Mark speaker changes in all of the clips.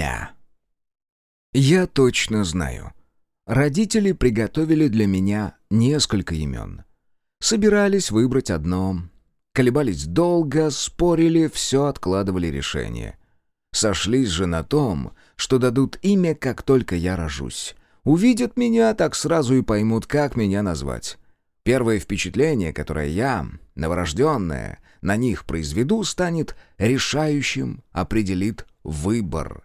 Speaker 1: Имя. Я точно знаю. Родители приготовили для меня несколько имен. Собирались выбрать одно. Колебались долго, спорили, все откладывали решение. Сошлись же на том, что дадут имя, как только я рожусь. Увидят меня, так сразу и поймут, как меня назвать. Первое впечатление, которое я, новорожденное, на них произведу, станет решающим, определит выбор.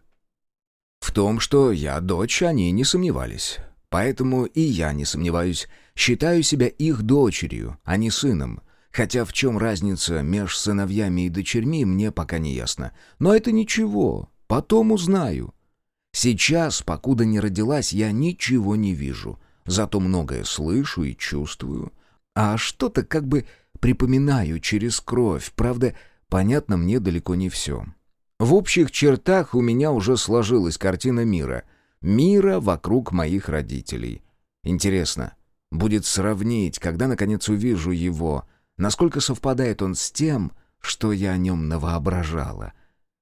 Speaker 1: В том, что я дочь, они не сомневались. Поэтому и я не сомневаюсь, считаю себя их дочерью, а не сыном. Хотя в чем разница между сыновьями и дочерьми, мне пока не ясно. Но это ничего, потом узнаю. Сейчас, покуда не родилась, я ничего не вижу. Зато многое слышу и чувствую. А что-то как бы припоминаю через кровь. Правда, понятно мне далеко не все. В общих чертах у меня уже сложилась картина мира. Мира вокруг моих родителей. Интересно, будет сравнить, когда наконец увижу его, насколько совпадает он с тем, что я о нем навоображала.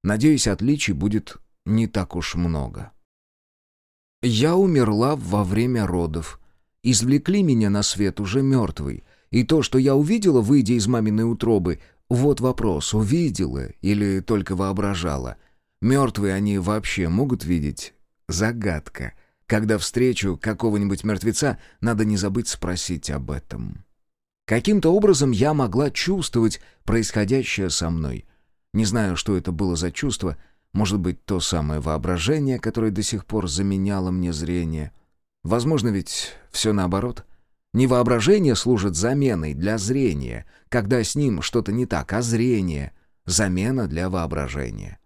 Speaker 1: Надеюсь, отличий будет не так уж много. Я умерла во время родов. Извлекли меня на свет уже мертвый. И то, что я увидела, выйдя из маминой утробы, вот вопрос, увидела или только воображала? Мертвые они вообще могут видеть? Загадка. Когда встречу какого-нибудь мертвеца, надо не забыть спросить об этом. Каким-то образом я могла чувствовать происходящее со мной. Не знаю, что это было за чувство, может быть, то самое воображение, которое до сих пор заменяло мне зрение. Возможно, ведь все наоборот — не воображение служит заменой для зрения, когда с ним что-то не так, а зрение — замена для воображения.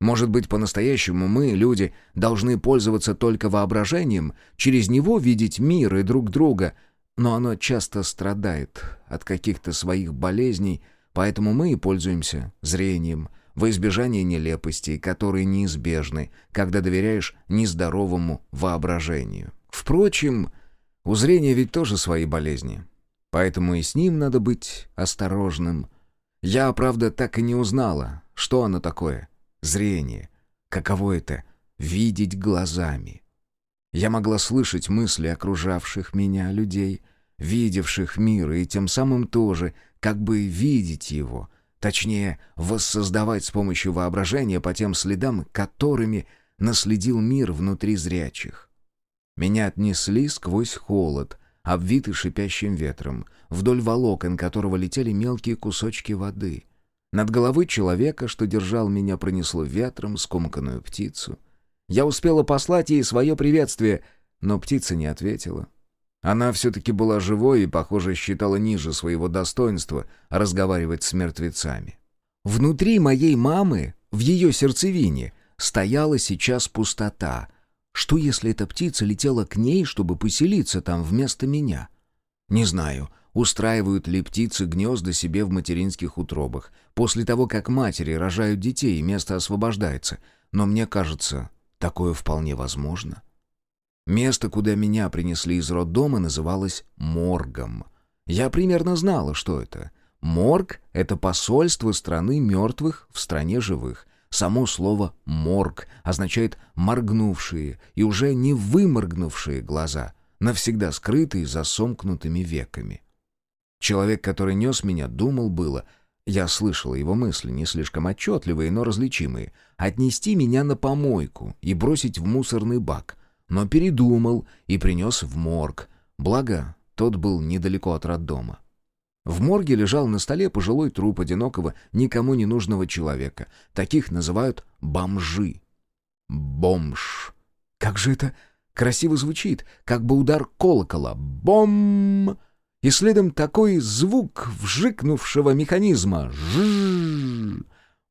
Speaker 1: Может быть, по-настоящему мы, люди, должны пользоваться только воображением, через него видеть мир и друг друга, но оно часто страдает от каких-то своих болезней, поэтому мы и пользуемся зрением, во избежание нелепостей, которые неизбежны, когда доверяешь нездоровому воображению. Впрочем, у зрения ведь тоже свои болезни. Поэтому и с ним надо быть осторожным. Я, правда, так и не узнала, что оно такое. Зрение. Каково это — видеть глазами. Я могла слышать мысли окружавших меня людей, видевших мир, и тем самым тоже как бы видеть его, точнее, воссоздавать с помощью воображения по тем следам, которыми наследил мир внутри зрячих. Меня отнесли сквозь холод, обвитый шипящим ветром, вдоль волокон которого летели мелкие кусочки воды. Над головой человека, что держал меня, пронесло ветром скомканную птицу. Я успела послать ей свое приветствие, но птица не ответила. Она все-таки была живой и, похоже, считала ниже своего достоинства разговаривать с мертвецами. Внутри моей мамы, в ее сердцевине, стояла сейчас пустота — что, если эта птица летела к ней, чтобы поселиться там вместо меня? Не знаю, устраивают ли птицы гнезда себе в материнских утробах. После того, как матери рожают детей, место освобождается. Но мне кажется, такое вполне возможно. Место, куда меня принесли из роддома, называлось моргом. Я примерно знала, что это. Морг — это посольство страны мертвых в стране живых. Само слово «морг» означает «моргнувшие» и уже не выморгнувшие глаза, навсегда скрытые за сомкнутыми веками. Человек, который нес меня, думал было, я слышала его мысли, не слишком отчетливые, но различимые, отнести меня на помойку и бросить в мусорный бак, но передумал и принес в морг, благо тот был недалеко от роддома. В морге лежал на столе пожилой труп одинокого, никому не нужного человека. Таких называют бомжи. Бомж. Как же это красиво звучит, как бы удар колокола. Бом! И следом такой звук вжикнувшего механизма. Жжж.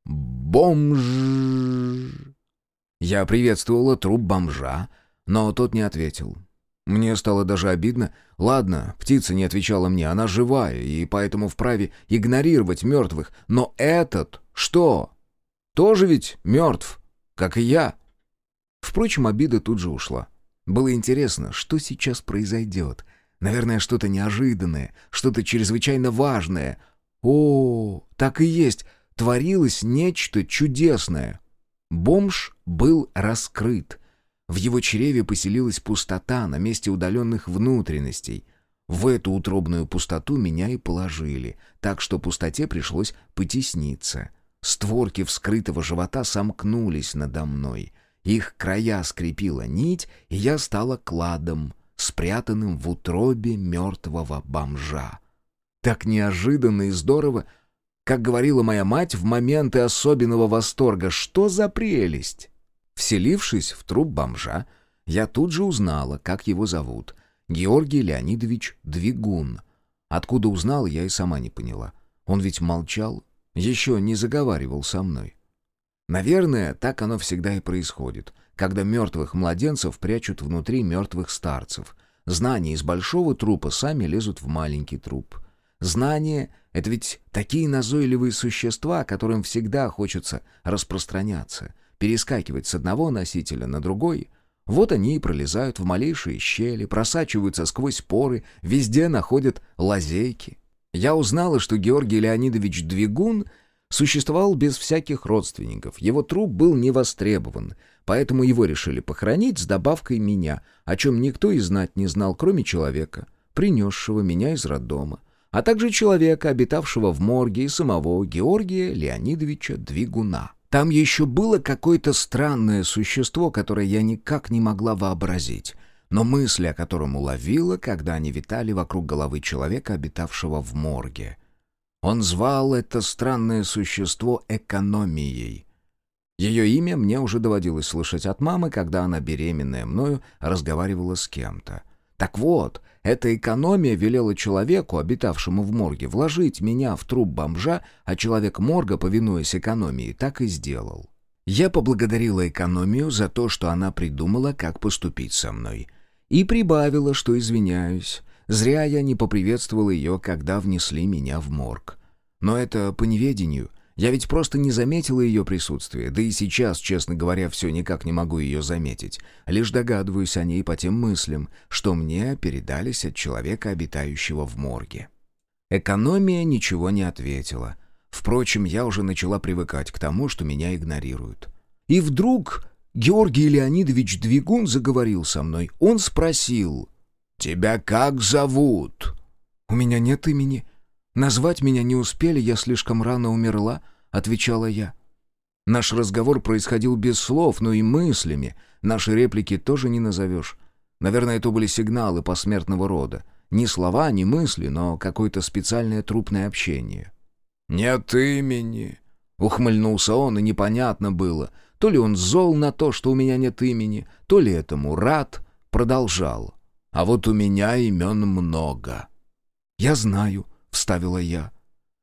Speaker 1: Бомж. Я приветствовала труп бомжа, но тот не ответил. Мне стало даже обидно. Ладно, птица не отвечала мне, она живая, и поэтому вправе игнорировать мертвых. Но этот что? Тоже ведь мертв, как и я. Впрочем, обида тут же ушла. Было интересно, что сейчас произойдет. Наверное, что-то неожиданное, что-то чрезвычайно важное. О, так и есть, творилось нечто чудесное. Бомж был раскрыт. В его чреве поселилась пустота на месте удаленных внутренностей. В эту утробную пустоту меня и положили, так что пустоте пришлось потесниться. Створки вскрытого живота сомкнулись надо мной. Их края скрепила нить, и я стала кладом, спрятанным в утробе мертвого бомжа. Так неожиданно и здорово, как говорила моя мать в моменты особенного восторга, что за прелесть! Вселившись в труп бомжа, я тут же узнала, как его зовут. Георгий Леонидович Двигун. Откуда узнал, я и сама не поняла. Он ведь молчал, еще не заговаривал со мной. Наверное, так оно всегда и происходит, когда мертвых младенцев прячут внутри мертвых старцев. Знания из большого трупа сами лезут в маленький труп. Знания — это ведь такие назойливые существа, которым всегда хочется распространяться, перескакивать с одного носителя на другой. Вот они и пролезают в малейшие щели, просачиваются сквозь поры, везде находят лазейки. Я узнала, что Георгий Леонидович Двигун существовал без всяких родственников. Его труп был не востребован, поэтому его решили похоронить с добавкой меня, о чем никто и знать не знал, кроме человека, принесшего меня из роддома, а также человека, обитавшего в морге и самого Георгия Леонидовича Двигуна. Там еще было какое-то странное существо, которое я никак не могла вообразить, но мысли о котором уловила, когда они витали вокруг головы человека, обитавшего в морге. Он звал это странное существо экономией. Ее имя мне уже доводилось слышать от мамы, когда она, беременная мною, разговаривала с кем-то. Так вот, эта экономия велела человеку, обитавшему в морге, вложить меня в труп бомжа, а человек морга, повинуясь экономии, так и сделал. Я поблагодарила экономию за то, что она придумала, как поступить со мной. И прибавила, что извиняюсь, Зря я не поприветствовал ее, когда внесли меня в морг. Но это по неведению. Я ведь просто не заметил ее присутствие, да и сейчас, честно говоря, все никак не могу ее заметить. Лишь догадываюсь о ней по тем мыслям, что мне передались от человека, обитающего в морге. Экономия ничего не ответила. Впрочем, я уже начала привыкать к тому, что меня игнорируют. И вдруг Георгий Леонидович Двигун заговорил со мной. Он спросил, «Тебя как зовут?» «У меня нет имени. Назвать меня не успели, я слишком рано умерла», — отвечала я. Наш разговор происходил без слов, но и мыслями. Наши реплики тоже не назовешь. Наверное, это были сигналы посмертного рода. Ни слова, ни мысли, но какое-то специальное трупное общение. «Нет имени», — ухмыльнулся он, и непонятно было, то ли он зол на то, что у меня нет имени, то ли этому рад, продолжал. А вот у меня имен много». «Я знаю», — вставила я.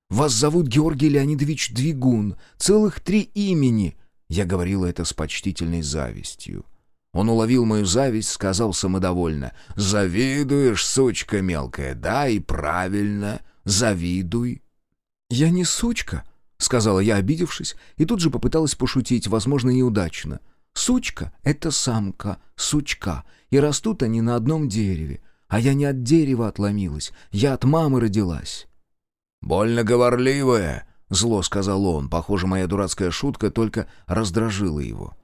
Speaker 1: «Вас зовут Георгий Леонидович Двигун. Целых три имени». Я говорила это с почтительной завистью. Он уловил мою зависть, сказал самодовольно. «Завидуешь, сучка мелкая, да, и правильно, завидуй». «Я не сучка», — сказала я, обидевшись, и тут же попыталась пошутить, возможно, неудачно. Сучка — это самка, сучка, и растут они на одном дереве. А я не от дерева отломилась, я от мамы родилась». «Больно говорливая», — зло сказал он. Похоже, моя дурацкая шутка только раздражила его.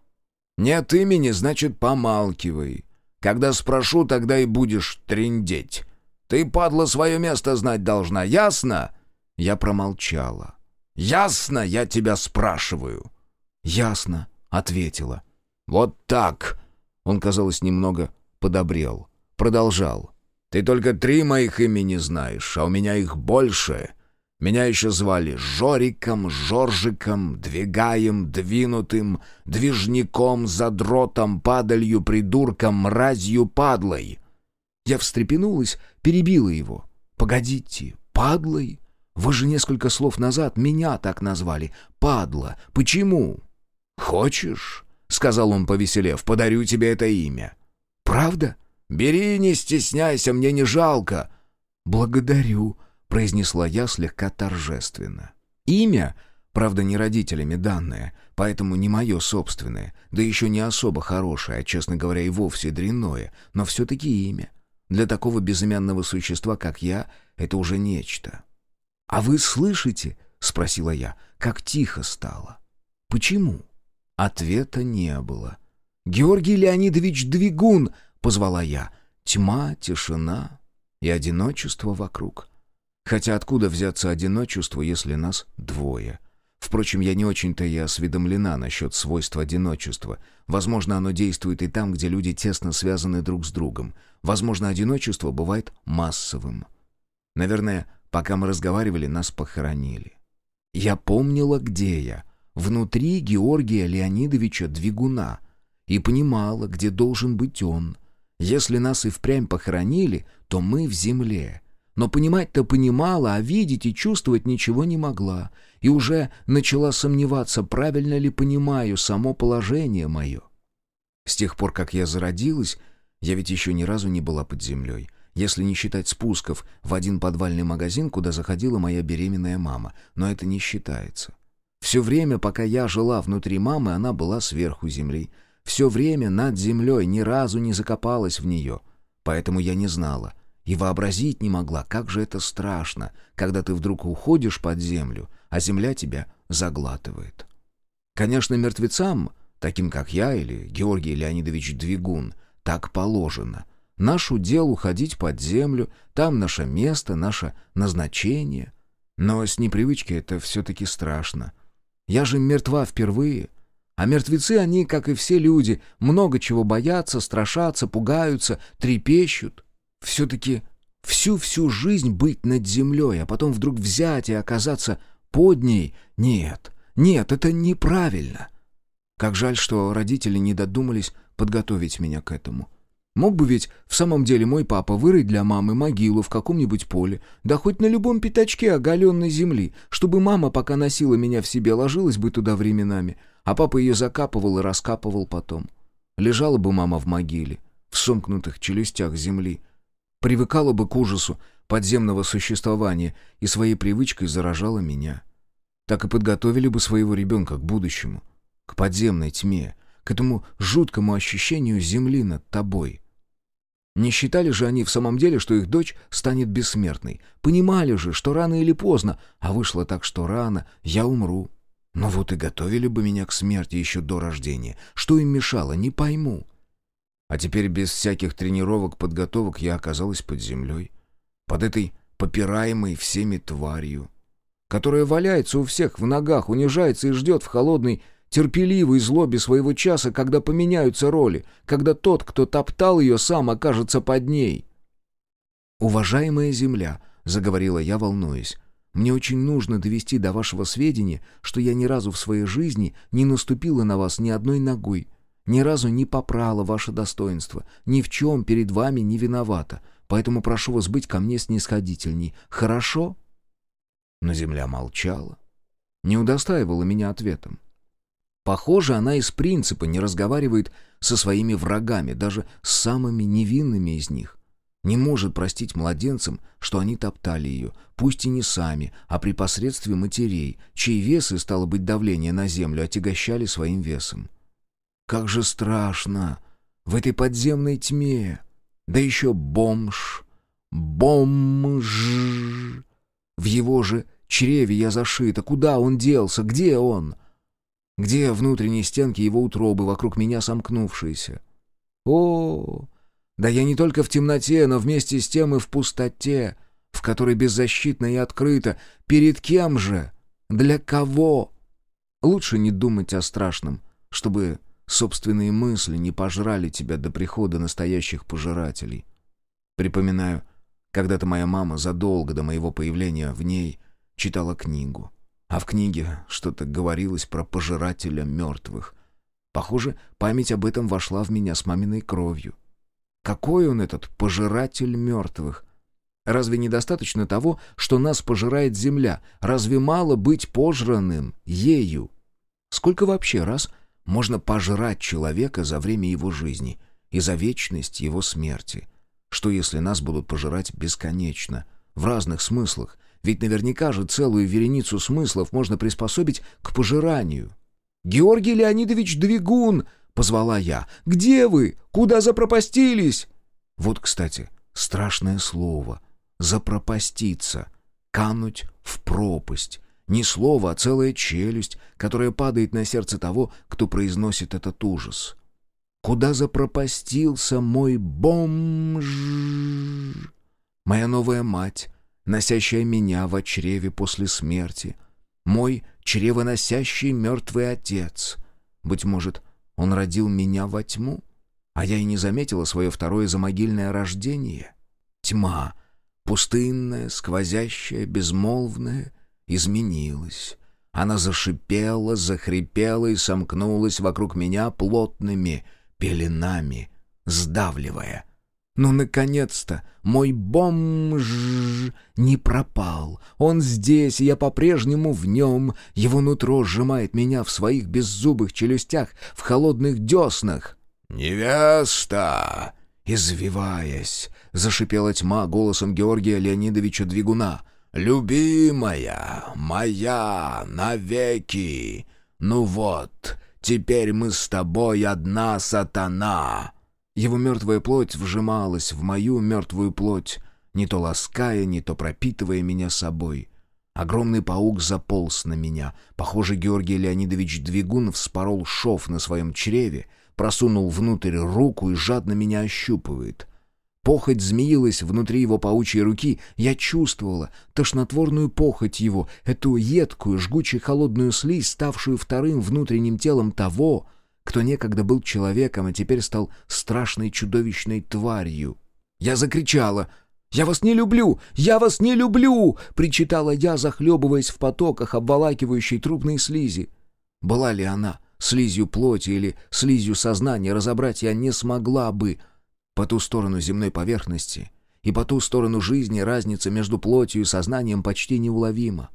Speaker 1: «Нет имени, значит, помалкивай. Когда спрошу, тогда и будешь трындеть. Ты, падла, свое место знать должна, ясно?» Я промолчала. «Ясно, я тебя спрашиваю». «Ясно», — ответила. «Вот так!» Он, казалось, немного подобрел. Продолжал. «Ты только три моих имени знаешь, а у меня их больше. Меня еще звали Жориком, Жоржиком, Двигаем, Двинутым, Движником, Задротом, Падалью, Придурком, Мразью, Падлой». Я встрепенулась, перебила его. «Погодите, Падлой? Вы же несколько слов назад меня так назвали. Падла. Почему?» «Хочешь?» — сказал он, повеселев, — «подарю тебе это имя». «Правда? Бери, не стесняйся, мне не жалко». «Благодарю», — произнесла я слегка торжественно. «Имя, правда, не родителями данное, поэтому не мое собственное, да еще не особо хорошее, а, честно говоря, и вовсе дрянное, но все-таки имя. Для такого безымянного существа, как я, это уже нечто». «А вы слышите?» — спросила я, — «как тихо стало». «Почему?» Ответа не было. «Георгий Леонидович Двигун!» — позвала я. Тьма, тишина и одиночество вокруг. Хотя откуда взяться одиночеству, если нас двое? Впрочем, я не очень-то и осведомлена насчет свойств одиночества. Возможно, оно действует и там, где люди тесно связаны друг с другом. Возможно, одиночество бывает массовым. Наверное, пока мы разговаривали, нас похоронили. Я помнила, где я. Внутри Георгия Леонидовича Двигуна. И понимала, где должен быть он. Если нас и впрямь похоронили, то мы в земле. Но понимать-то понимала, а видеть и чувствовать ничего не могла. И уже начала сомневаться, правильно ли понимаю само положение мое. С тех пор, как я зародилась, я ведь еще ни разу не была под землей если не считать спусков в один подвальный магазин, куда заходила моя беременная мама, но это не считается. Все время, пока я жила внутри мамы, она была сверху земли. Все время над землей ни разу не закопалась в нее. Поэтому я не знала и вообразить не могла, как же это страшно, когда ты вдруг уходишь под землю, а земля тебя заглатывает. Конечно, мертвецам, таким как я или Георгий Леонидович Двигун, так положено — Наш удел уходить под землю, там наше место, наше назначение. Но с непривычки это все-таки страшно. Я же мертва впервые. А мертвецы, они, как и все люди, много чего боятся, страшатся, пугаются, трепещут. Все-таки всю-всю жизнь быть над землей, а потом вдруг взять и оказаться под ней — нет, нет, это неправильно. Как жаль, что родители не додумались подготовить меня к этому. Мог бы ведь в самом деле мой папа вырыть для мамы могилу в каком-нибудь поле, да хоть на любом пятачке оголенной земли, чтобы мама, пока носила меня в себе, ложилась бы туда временами, а папа ее закапывал и раскапывал потом. Лежала бы мама в могиле, в сомкнутых челюстях земли, привыкала бы к ужасу подземного существования и своей привычкой заражала меня. Так и подготовили бы своего ребенка к будущему, к подземной тьме, к этому жуткому ощущению земли над тобой — не считали же они в самом деле, что их дочь станет бессмертной. Понимали же, что рано или поздно, а вышло так, что рано, я умру. Но вот и готовили бы меня к смерти еще до рождения. Что им мешало, не пойму. А теперь без всяких тренировок, подготовок я оказалась под землей. Под этой попираемой всеми тварью, которая валяется у всех в ногах, унижается и ждет в холодной терпеливой злобе своего часа, когда поменяются роли, когда тот, кто топтал ее, сам окажется под ней. «Уважаемая земля», — заговорила я, волнуясь, «мне очень нужно довести до вашего сведения, что я ни разу в своей жизни не наступила на вас ни одной ногой, ни разу не попрала ваше достоинство, ни в чем перед вами не виновата, поэтому прошу вас быть ко мне снисходительней. Хорошо?» Но земля молчала, не удостаивала меня ответом. Похоже, она из принципа не разговаривает со своими врагами, даже с самыми невинными из них. Не может простить младенцам, что они топтали ее, пусть и не сами, а при посредстве матерей, чьи весы, стало быть, давление на землю, отягощали своим весом. Как же страшно! В этой подземной тьме! Да еще бомж! Бомж! В его же чреве я зашита. Куда он делся? Где он? Где внутренние стенки его утробы, вокруг меня сомкнувшиеся? О, да я не только в темноте, но вместе с тем и в пустоте, в которой беззащитно и открыто. Перед кем же? Для кого? Лучше не думать о страшном, чтобы собственные мысли не пожрали тебя до прихода настоящих пожирателей. Припоминаю, когда-то моя мама задолго до моего появления в ней читала книгу. А в книге что-то говорилось про пожирателя мертвых. Похоже, память об этом вошла в меня с маминой кровью. Какой он этот пожиратель мертвых? Разве недостаточно того, что нас пожирает земля? Разве мало быть пожранным ею? Сколько вообще раз можно пожрать человека за время его жизни и за вечность его смерти? Что если нас будут пожирать бесконечно, в разных смыслах, ведь наверняка же целую вереницу смыслов можно приспособить к пожиранию. «Георгий Леонидович Двигун!» — позвала я. «Где вы? Куда запропастились?» Вот, кстати, страшное слово. «Запропаститься». Кануть в пропасть. Не слово, а целая челюсть, которая падает на сердце того, кто произносит этот ужас. Куда запропастился мой бомж? Моя новая мать, носящая меня в чреве после смерти. Мой чревоносящий мертвый отец. Быть может, он родил меня во тьму, а я и не заметила свое второе замогильное рождение. Тьма, пустынная, сквозящая, безмолвная, изменилась. Она зашипела, захрипела и сомкнулась вокруг меня плотными пеленами, сдавливая — ну, наконец-то, мой бомж не пропал. Он здесь, и я по-прежнему в нем. Его нутро сжимает меня в своих беззубых челюстях, в холодных деснах. «Невеста!» Извиваясь, зашипела тьма голосом Георгия Леонидовича Двигуна. «Любимая, моя, навеки! Ну вот, теперь мы с тобой одна сатана!» Его мертвая плоть вжималась в мою мертвую плоть, не то лаская, не то пропитывая меня собой. Огромный паук заполз на меня. Похоже, Георгий Леонидович Двигун вспорол шов на своем чреве, просунул внутрь руку и жадно меня ощупывает. Похоть змеилась внутри его паучьей руки. Я чувствовала тошнотворную похоть его, эту едкую, жгучую холодную слизь, ставшую вторым внутренним телом того, кто некогда был человеком, а теперь стал страшной чудовищной тварью. Я закричала «Я вас не люблю! Я вас не люблю!» — причитала я, захлебываясь в потоках, обволакивающей трупные слизи. Была ли она слизью плоти или слизью сознания, разобрать я не смогла бы. По ту сторону земной поверхности и по ту сторону жизни разница между плотью и сознанием почти неуловима.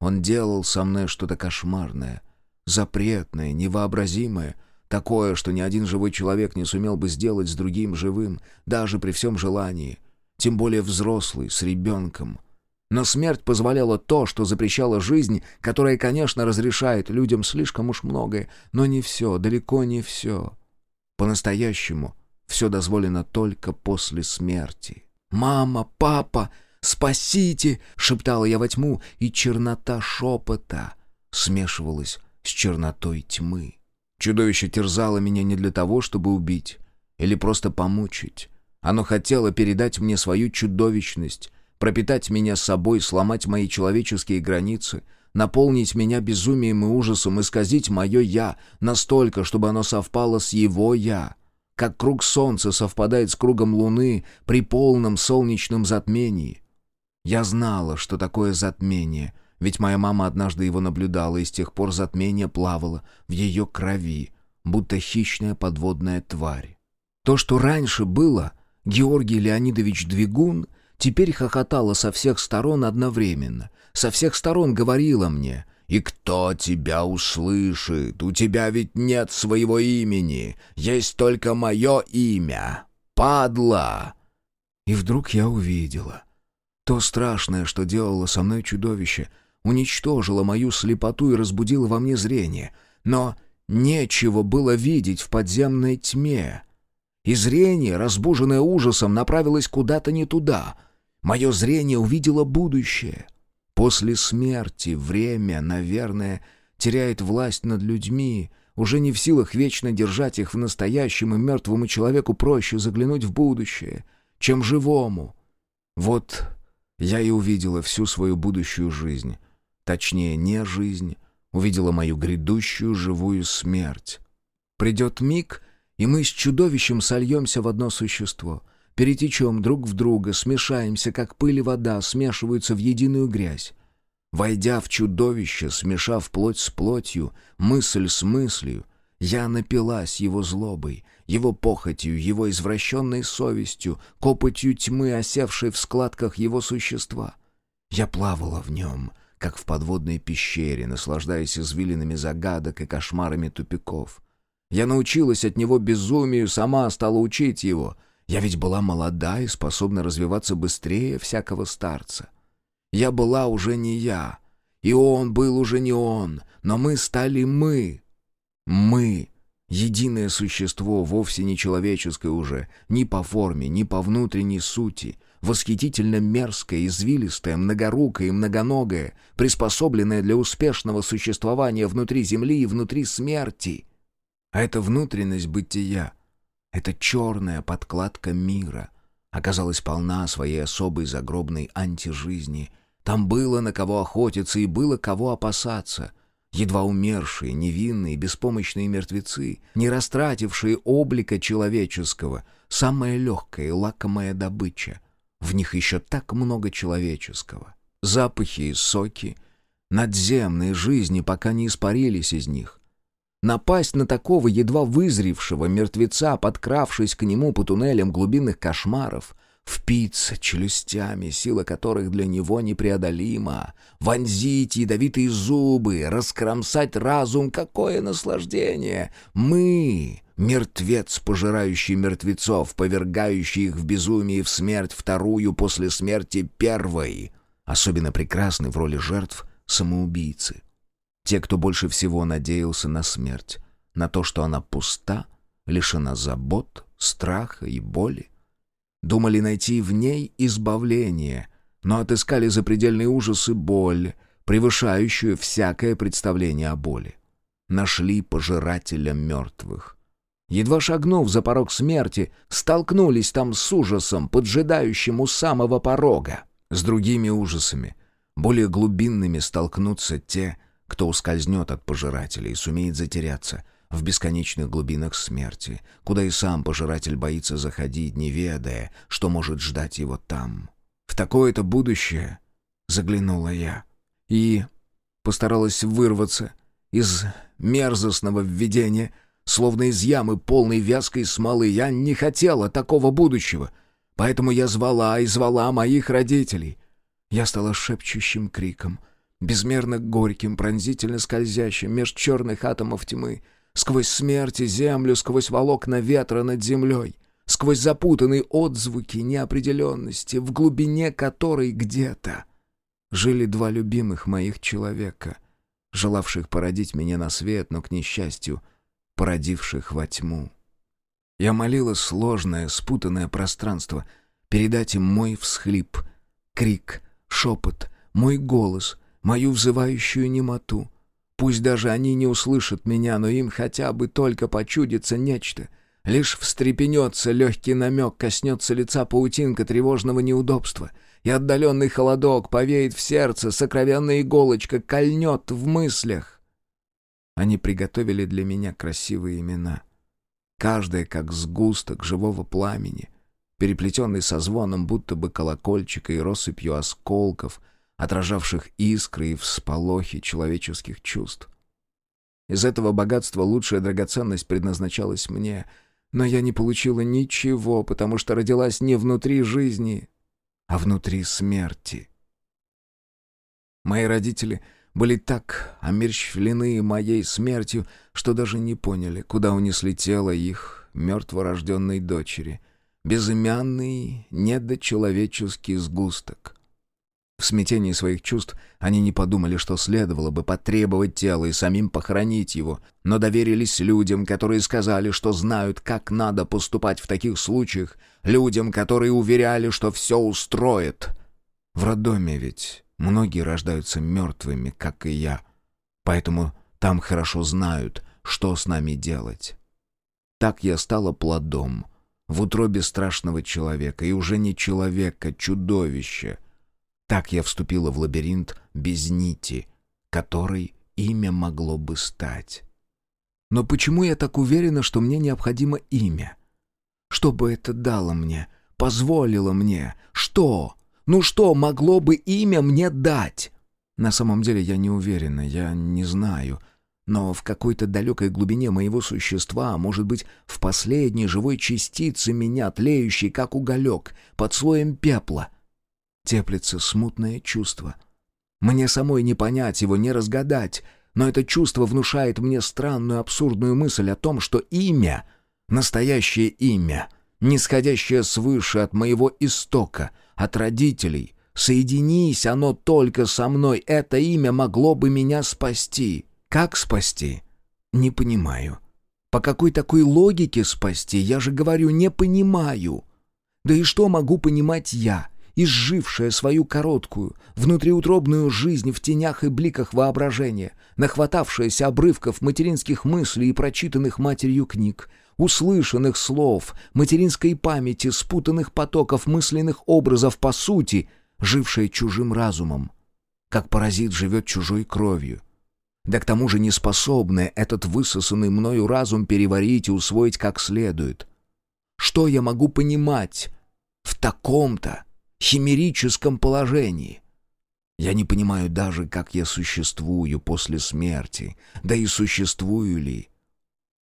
Speaker 1: Он делал со мной что-то кошмарное, запретное, невообразимое, такое, что ни один живой человек не сумел бы сделать с другим живым, даже при всем желании, тем более взрослый, с ребенком. Но смерть позволяла то, что запрещала жизнь, которая, конечно, разрешает людям слишком уж многое, но не все, далеко не все. По-настоящему все дозволено только после смерти. «Мама, папа, спасите!» — шептала я во тьму, и чернота шепота смешивалась с чернотой тьмы. Чудовище терзало меня не для того, чтобы убить или просто помучить. Оно хотело передать мне свою чудовищность, пропитать меня собой, сломать мои человеческие границы, наполнить меня безумием и ужасом, исказить мое «я» настолько, чтобы оно совпало с его «я». Как круг солнца совпадает с кругом луны при полном солнечном затмении. Я знала, что такое затмение — ведь моя мама однажды его наблюдала, и с тех пор затмение плавало в ее крови, будто хищная подводная тварь. То, что раньше было, Георгий Леонидович Двигун теперь хохотало со всех сторон одновременно. Со всех сторон говорила мне «И кто тебя услышит? У тебя ведь нет своего имени, есть только мое имя. Падла!» И вдруг я увидела. То страшное, что делало со мной чудовище — уничтожила мою слепоту и разбудила во мне зрение. Но нечего было видеть в подземной тьме. И зрение, разбуженное ужасом, направилось куда-то не туда. Мое зрение увидело будущее. После смерти время, наверное, теряет власть над людьми, уже не в силах вечно держать их в настоящем, и мертвому человеку проще заглянуть в будущее, чем живому. Вот я и увидела всю свою будущую жизнь точнее, не жизнь, увидела мою грядущую живую смерть. Придет миг, и мы с чудовищем сольемся в одно существо, перетечем друг в друга, смешаемся, как пыль и вода смешиваются в единую грязь. Войдя в чудовище, смешав плоть с плотью, мысль с мыслью, я напилась его злобой, его похотью, его извращенной совестью, копотью тьмы, осевшей в складках его существа. Я плавала в нем, как в подводной пещере, наслаждаясь извилинами загадок и кошмарами тупиков. Я научилась от него безумию, сама стала учить его. Я ведь была молода и способна развиваться быстрее всякого старца. Я была уже не я, и он был уже не он, но мы стали мы. Мы — единое существо, вовсе не человеческое уже, ни по форме, ни по внутренней сути. Восхитительно мерзкое, извилистое, многорукое и многоногое, приспособленное для успешного существования внутри Земли и внутри смерти. А эта внутренность бытия, эта черная подкладка мира оказалась полна своей особой загробной антижизни. Там было на кого охотиться и было кого опасаться — едва умершие, невинные, беспомощные мертвецы, не растратившие облика человеческого, самая легкая и лакомая добыча. В них еще так много человеческого. Запахи и соки, надземные жизни пока не испарились из них. Напасть на такого едва вызревшего мертвеца, подкравшись к нему по туннелям глубинных кошмаров — впиться челюстями, сила которых для него непреодолима, вонзить ядовитые зубы, раскромсать разум — какое наслаждение! Мы — мертвец, пожирающий мертвецов, повергающий их в безумие и в смерть вторую после смерти первой, особенно прекрасны в роли жертв самоубийцы. Те, кто больше всего надеялся на смерть, на то, что она пуста, лишена забот, страха и боли, Думали найти в ней избавление, но отыскали запредельный ужас и боль, превышающую всякое представление о боли. Нашли пожирателя мертвых. Едва шагнув за порог смерти, столкнулись там с ужасом, поджидающим у самого порога. С другими ужасами, более глубинными столкнутся те, кто ускользнет от пожирателя и сумеет затеряться — в бесконечных глубинах смерти, куда и сам пожиратель боится заходить, не ведая, что может ждать его там. В такое-то будущее заглянула я и постаралась вырваться из мерзостного введения, словно из ямы полной вязкой смолы. Я не хотела такого будущего, поэтому я звала и звала моих родителей. Я стала шепчущим криком, безмерно горьким, пронзительно скользящим меж черных атомов тьмы — сквозь смерть и землю, сквозь волокна ветра над землей, сквозь запутанные отзвуки неопределенности, в глубине которой где-то жили два любимых моих человека, желавших породить меня на свет, но, к несчастью, породивших во тьму. Я молила сложное, спутанное пространство передать им мой всхлип, крик, шепот, мой голос, мою взывающую немоту — Пусть даже они не услышат меня, но им хотя бы только почудится нечто. Лишь встрепенется легкий намек, коснется лица паутинка тревожного неудобства, и отдаленный холодок повеет в сердце, сокровенная иголочка кольнет в мыслях. Они приготовили для меня красивые имена. Каждая как сгусток живого пламени, переплетенный со звоном будто бы колокольчика и россыпью осколков — отражавших искры и всполохи человеческих чувств. Из этого богатства лучшая драгоценность предназначалась мне, но я не получила ничего, потому что родилась не внутри жизни, а внутри смерти. Мои родители были так омерщвлены моей смертью, что даже не поняли, куда унесли тело их мертворожденной дочери, безымянный недочеловеческий сгусток. В смятении своих чувств они не подумали, что следовало бы потребовать тело и самим похоронить его, но доверились людям, которые сказали, что знают, как надо поступать в таких случаях, людям, которые уверяли, что все устроят. В роддоме ведь многие рождаются мертвыми, как и я, поэтому там хорошо знают, что с нами делать. Так я стала плодом в утробе страшного человека, и уже не человека, чудовища — так я вступила в лабиринт без нити, которой имя могло бы стать. Но почему я так уверена, что мне необходимо имя? Что бы это дало мне? Позволило мне? Что? Ну что могло бы имя мне дать? На самом деле я не уверена, я не знаю. Но в какой-то далекой глубине моего существа, а может быть, в последней живой частице меня, тлеющей, как уголек, под слоем пепла — теплится смутное чувство. Мне самой не понять его, не разгадать, но это чувство внушает мне странную абсурдную мысль о том, что имя, настоящее имя, нисходящее свыше от моего истока, от родителей, соединись оно только со мной, это имя могло бы меня спасти. Как спасти? Не понимаю. По какой такой логике спасти? Я же говорю, не понимаю. Да и что могу понимать я, изжившая свою короткую, внутриутробную жизнь в тенях и бликах воображения, нахватавшаяся обрывков материнских мыслей и прочитанных матерью книг, услышанных слов, материнской памяти, спутанных потоков мысленных образов по сути, жившая чужим разумом, как паразит живет чужой кровью. Да к тому же не способная этот высосанный мною разум переварить и усвоить как следует. Что я могу понимать в таком-то химерическом положении? Я не понимаю даже, как я существую после смерти, да и существую ли.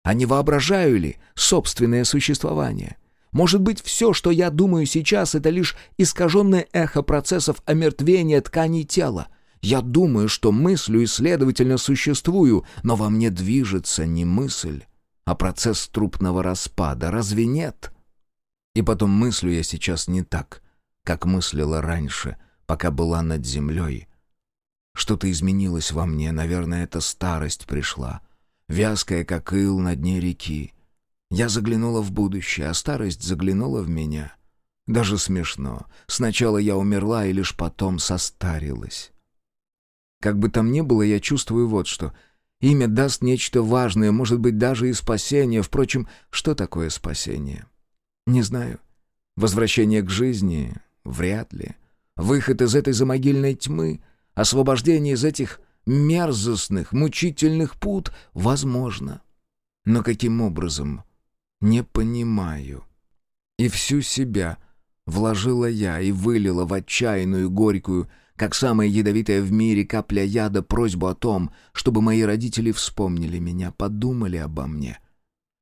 Speaker 1: А не воображаю ли собственное существование? Может быть, все, что я думаю сейчас, это лишь искаженное эхо процессов омертвения тканей тела. Я думаю, что мыслю и, следовательно, существую, но во мне движется не мысль, а процесс трупного распада. Разве нет? И потом мыслю я сейчас не так, как мыслила раньше, пока была над землей. Что-то изменилось во мне, наверное, эта старость пришла, вязкая, как ил на дне реки. Я заглянула в будущее, а старость заглянула в меня. Даже смешно. Сначала я умерла и лишь потом состарилась. Как бы там ни было, я чувствую вот что. Имя даст нечто важное, может быть, даже и спасение. Впрочем, что такое спасение? Не знаю. Возвращение к жизни? Вряд ли. Выход из этой замогильной тьмы? Освобождение из этих мерзостных, мучительных пут? Возможно. Но каким образом? не понимаю. И всю себя вложила я и вылила в отчаянную, горькую, как самая ядовитая в мире капля яда, просьбу о том, чтобы мои родители вспомнили меня, подумали обо мне.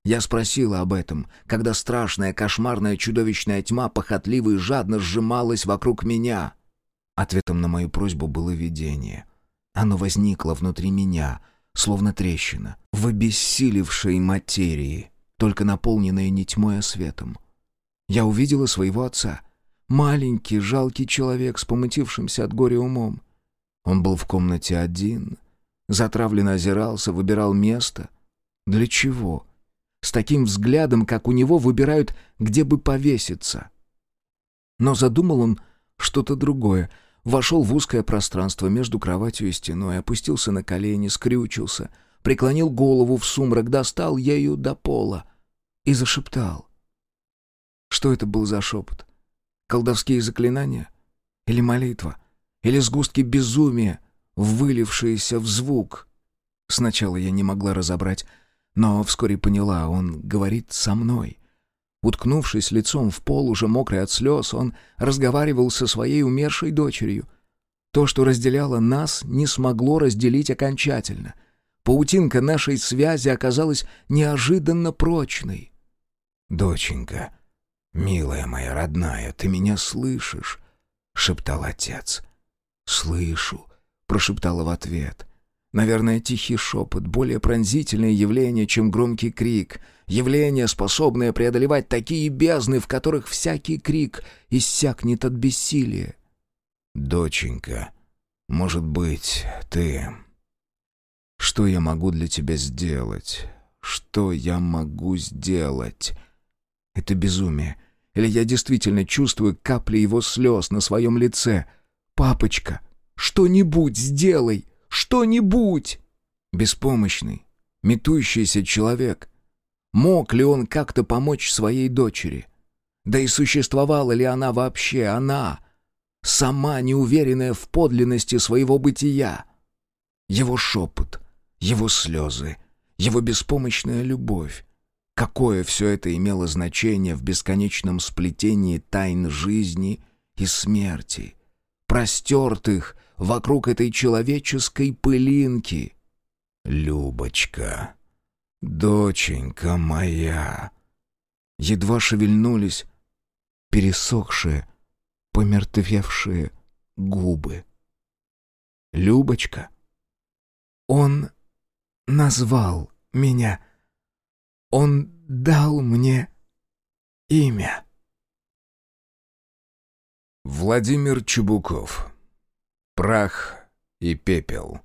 Speaker 1: Я спросила об этом, когда страшная, кошмарная, чудовищная тьма похотливо и жадно сжималась вокруг меня. Ответом на мою просьбу было видение. Оно возникло внутри меня, словно трещина, в обессилевшей материи только наполненная не тьмой, а светом. Я увидела своего отца. Маленький, жалкий человек с помутившимся от горя умом. Он был в комнате один, затравленно озирался, выбирал место. Для чего? С таким взглядом, как у него, выбирают, где бы повеситься. Но задумал он что-то другое. Вошел в узкое пространство между кроватью и стеной, опустился на колени, скрючился, преклонил голову в сумрак, достал ею до пола и зашептал. Что это был за шепот? Колдовские заклинания? Или молитва? Или сгустки безумия, вылившиеся в звук? Сначала я не могла разобрать, но вскоре поняла, он говорит со мной. Уткнувшись лицом в пол, уже мокрый от слез, он разговаривал со своей умершей дочерью. То, что разделяло нас, не смогло разделить окончательно. Паутинка нашей связи оказалась неожиданно прочной. «Доченька, милая моя родная, ты меня слышишь?» — шептал отец. «Слышу», — прошептала в ответ. Наверное, тихий шепот, более пронзительное явление, чем громкий крик. Явление, способное преодолевать такие бездны, в которых всякий крик иссякнет от бессилия. «Доченька, может быть, ты...» «Что я могу для тебя сделать? Что я могу сделать?» Это безумие. Или я действительно чувствую капли его слез на своем лице. «Папочка, что-нибудь сделай! Что-нибудь!» Беспомощный, метущийся человек. Мог ли он как-то помочь своей дочери? Да и существовала ли она вообще, она, сама неуверенная в подлинности своего бытия? Его шепот, его слезы, его беспомощная любовь. Какое все это имело значение в бесконечном сплетении тайн жизни и смерти, простертых вокруг этой человеческой пылинки. «Любочка, доченька моя!» Едва шевельнулись пересохшие, помертвевшие губы. «Любочка!» Он назвал меня он дал мне имя.
Speaker 2: Владимир Чебуков. Прах и пепел.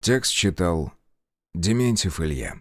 Speaker 2: Текст читал Дементьев Илья.